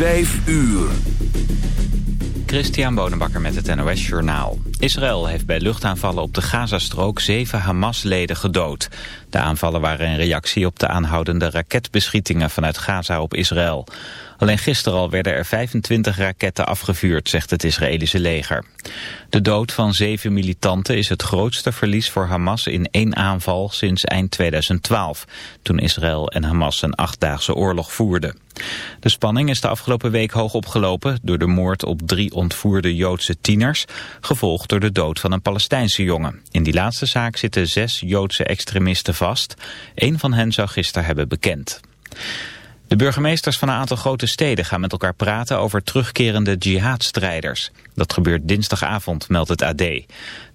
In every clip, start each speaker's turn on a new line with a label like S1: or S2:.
S1: Vijf uur.
S2: Christian Bonenbakker met het NOS Journaal. Israël heeft bij luchtaanvallen op de Gazastrook zeven Hamas-leden gedood. De aanvallen waren een reactie op de aanhoudende raketbeschietingen vanuit Gaza op Israël. Alleen gisteren al werden er 25 raketten afgevuurd, zegt het Israëlische leger. De dood van zeven militanten is het grootste verlies voor Hamas in één aanval sinds eind 2012, toen Israël en Hamas een achtdaagse oorlog voerden. De spanning is de afgelopen week hoog opgelopen door de moord op drie ontvoerde Joodse tieners, gevolgd door de dood van een Palestijnse jongen. In die laatste zaak zitten zes Joodse extremisten vast. Eén van hen zou gisteren hebben bekend. De burgemeesters van een aantal grote steden gaan met elkaar praten over terugkerende jihadstrijders. Dat gebeurt dinsdagavond, meldt het AD.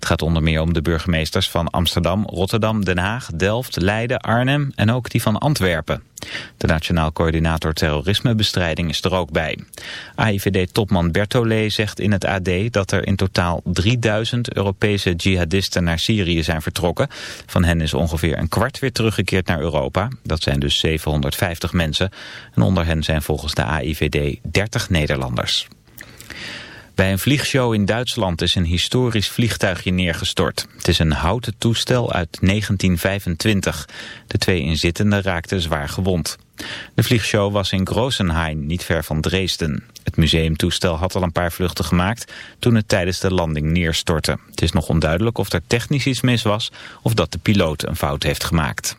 S2: Het gaat onder meer om de burgemeesters van Amsterdam, Rotterdam, Den Haag, Delft, Leiden, Arnhem en ook die van Antwerpen. De Nationaal Coördinator Terrorismebestrijding is er ook bij. AIVD-topman Bertolé zegt in het AD dat er in totaal 3000 Europese jihadisten naar Syrië zijn vertrokken. Van hen is ongeveer een kwart weer teruggekeerd naar Europa. Dat zijn dus 750 mensen. En onder hen zijn volgens de AIVD 30 Nederlanders. Bij een vliegshow in Duitsland is een historisch vliegtuigje neergestort. Het is een houten toestel uit 1925. De twee inzittenden raakten zwaar gewond. De vliegshow was in Grosenhain, niet ver van Dresden. Het museumtoestel had al een paar vluchten gemaakt toen het tijdens de landing neerstortte. Het is nog onduidelijk of er technisch iets mis was of dat de piloot een fout heeft gemaakt.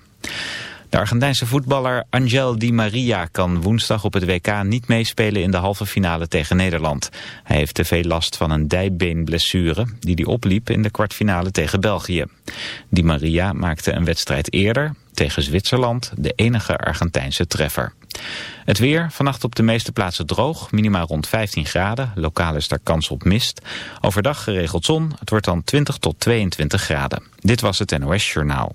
S2: De Argentijnse voetballer Angel Di Maria kan woensdag op het WK niet meespelen in de halve finale tegen Nederland. Hij heeft te veel last van een dijbeenblessure die hij opliep in de kwartfinale tegen België. Di Maria maakte een wedstrijd eerder tegen Zwitserland de enige Argentijnse treffer. Het weer, vannacht op de meeste plaatsen droog, minimaal rond 15 graden. Lokaal is daar kans op mist. Overdag geregeld zon, het wordt dan 20 tot 22 graden. Dit was het NOS Journaal.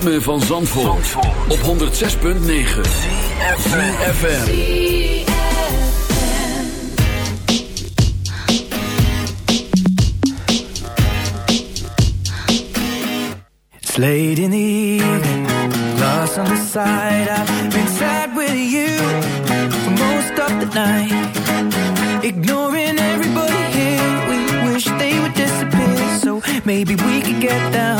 S1: ritme van Zandvoort, Zandvoort. op 106.9 CFFM
S3: It's late in the evening Lost on the side I've been sad with you For most of the night. Ignoring everybody here We wish they would disappear So maybe we could get down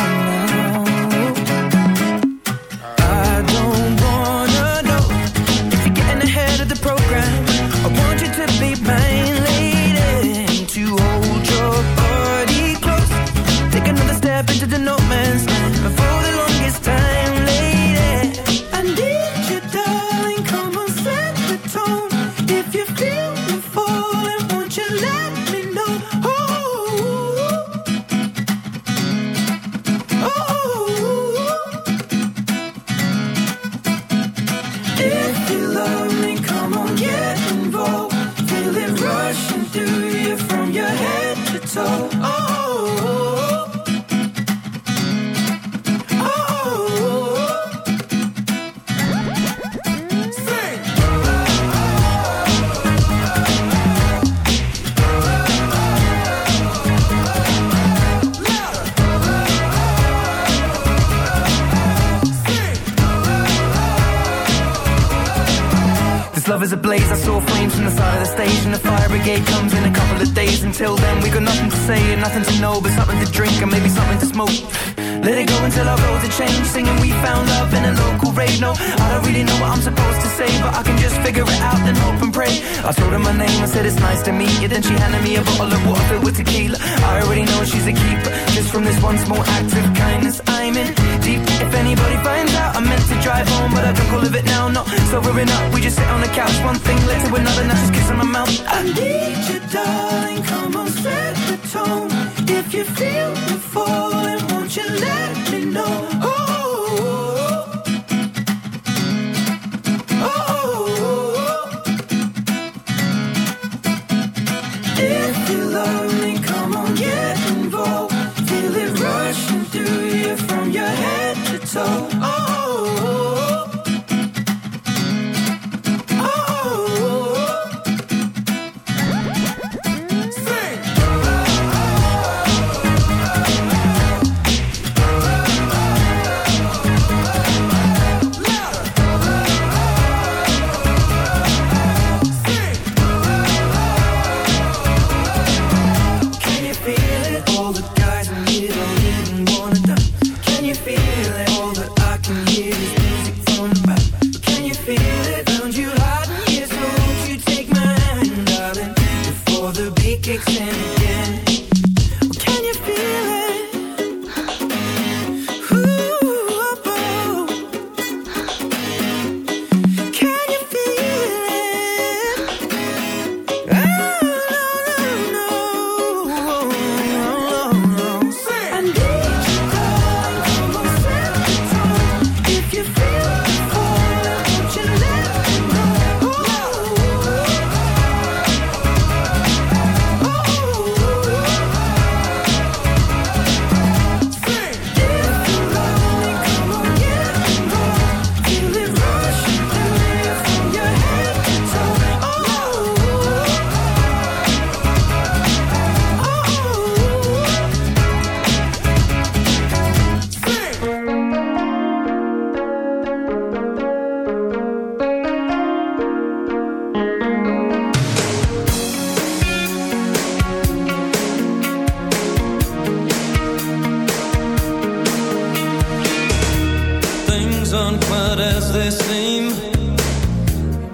S4: they seem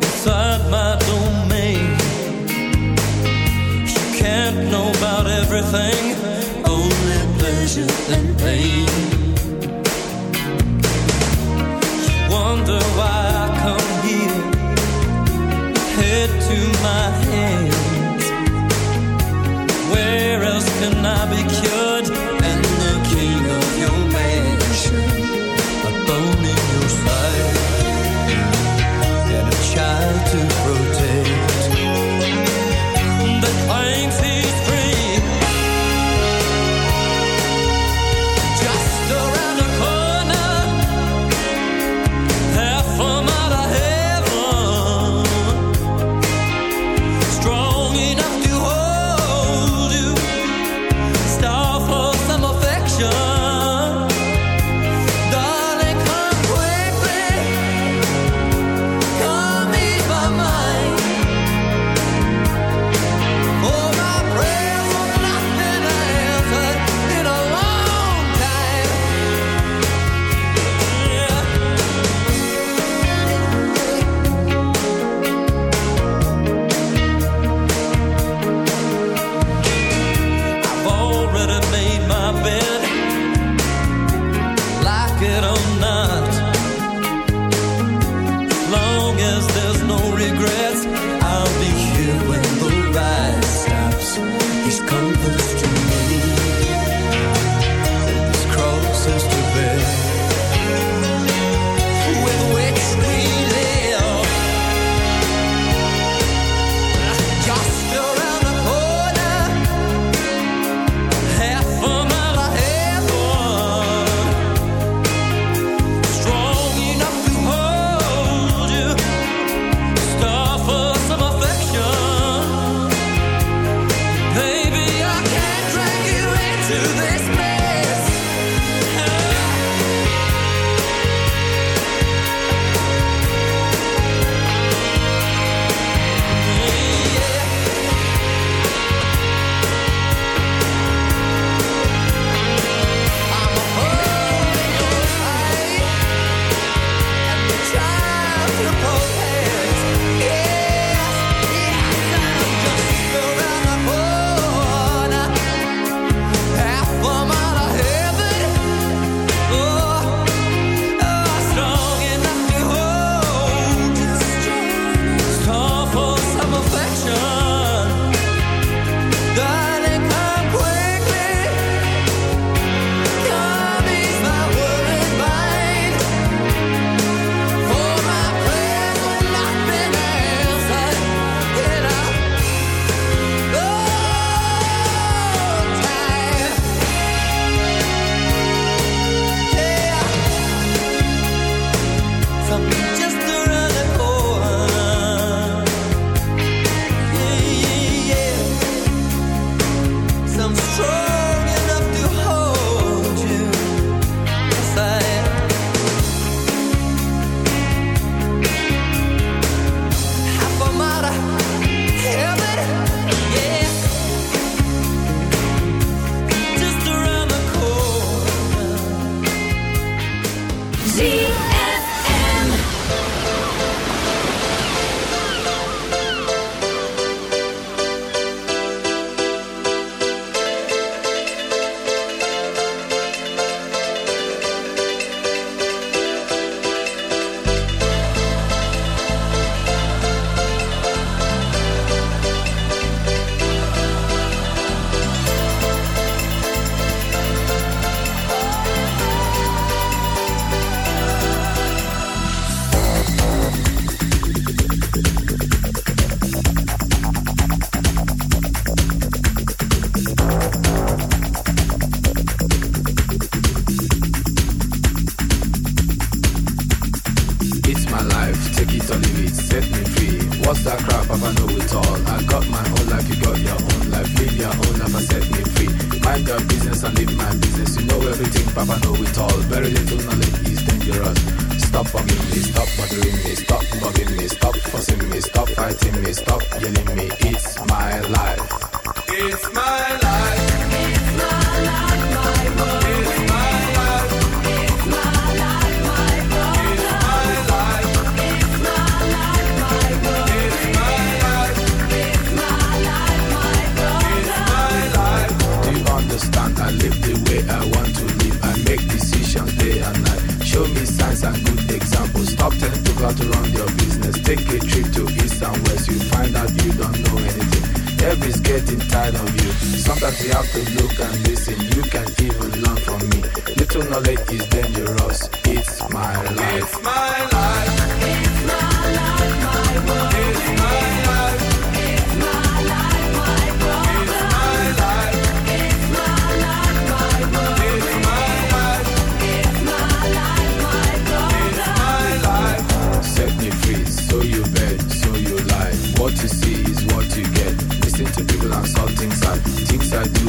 S4: inside my domain. You can't know about everything, only pleasure and pain. You wonder why I come here, head to my hands. Where else can I be cured?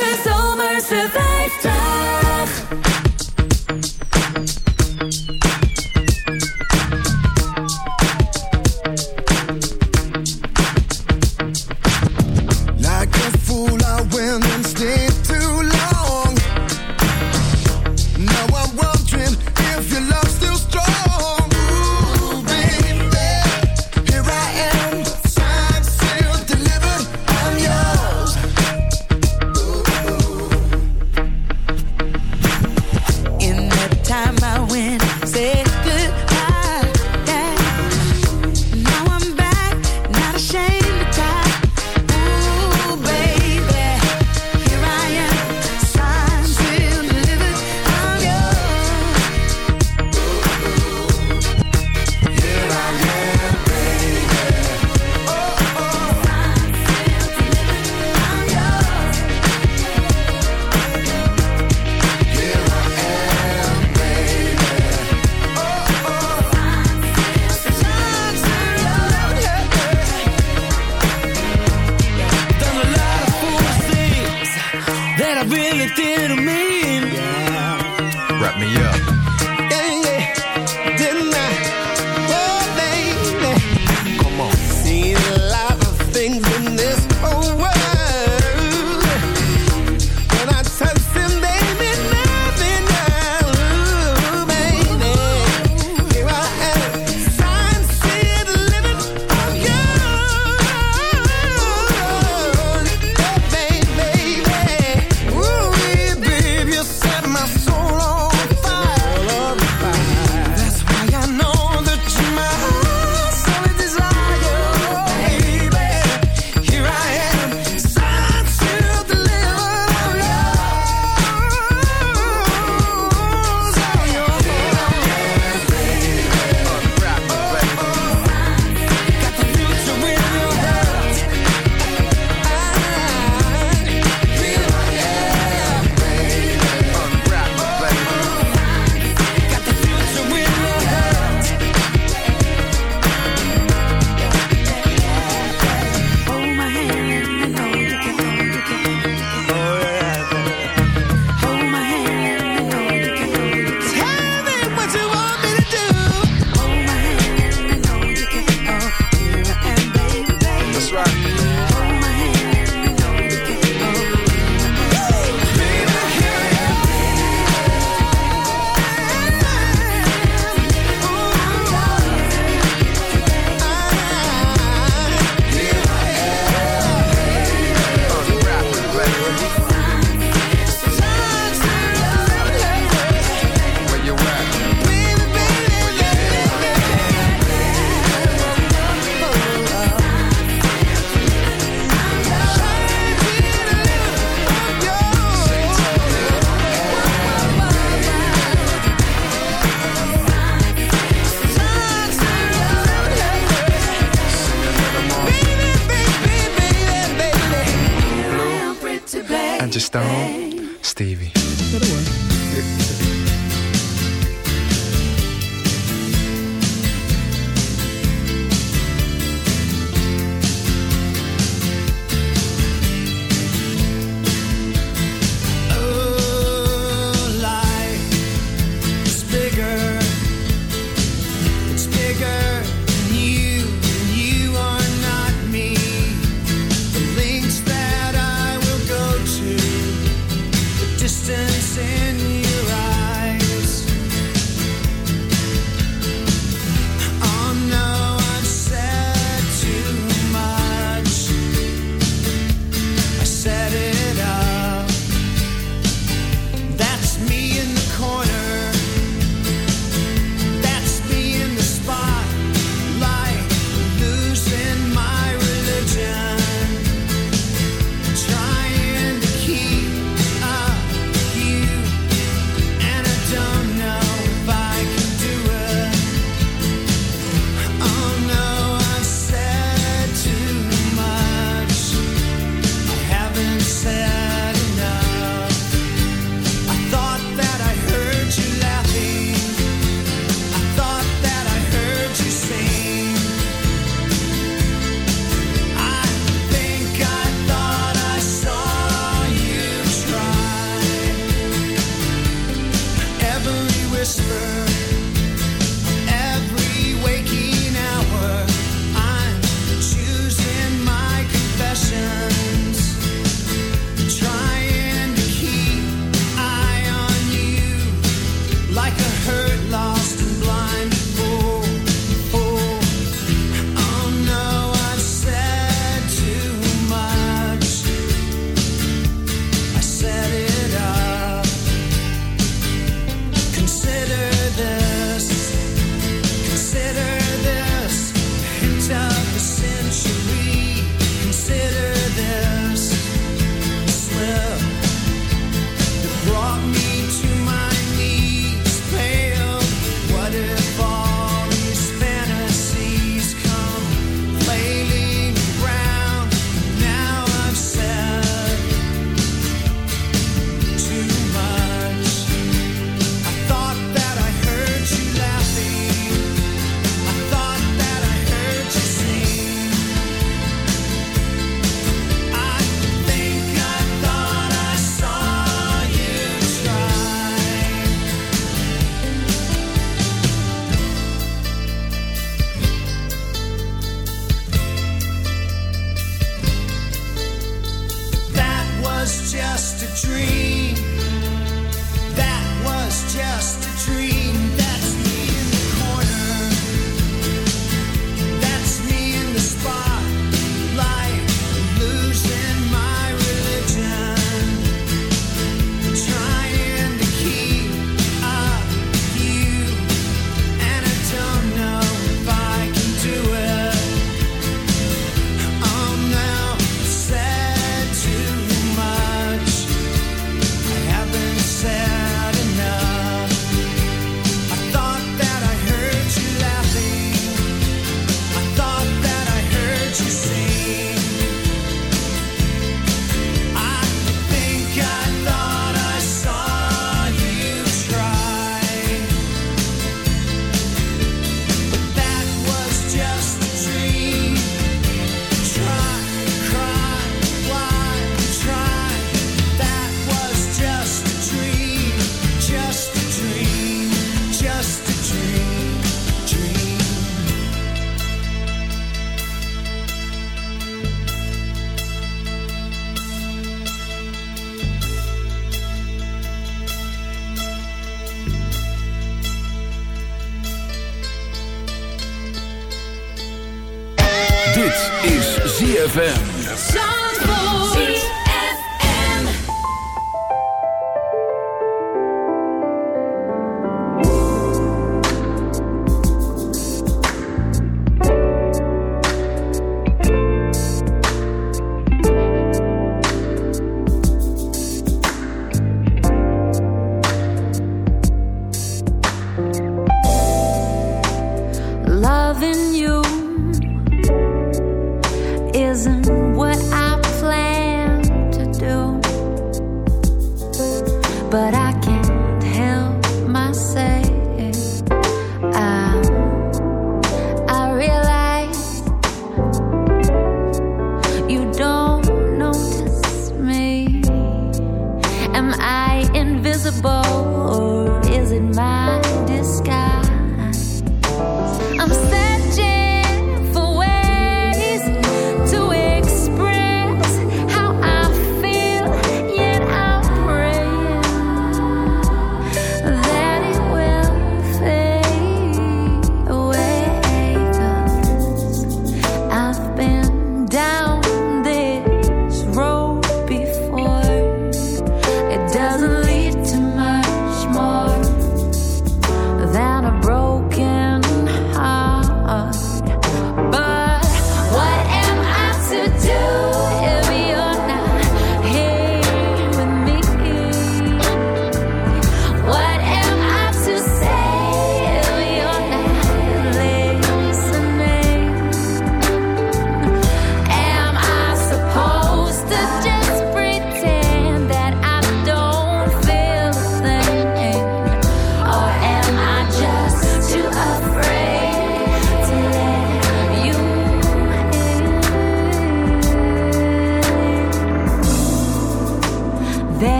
S5: De Zomerse 50.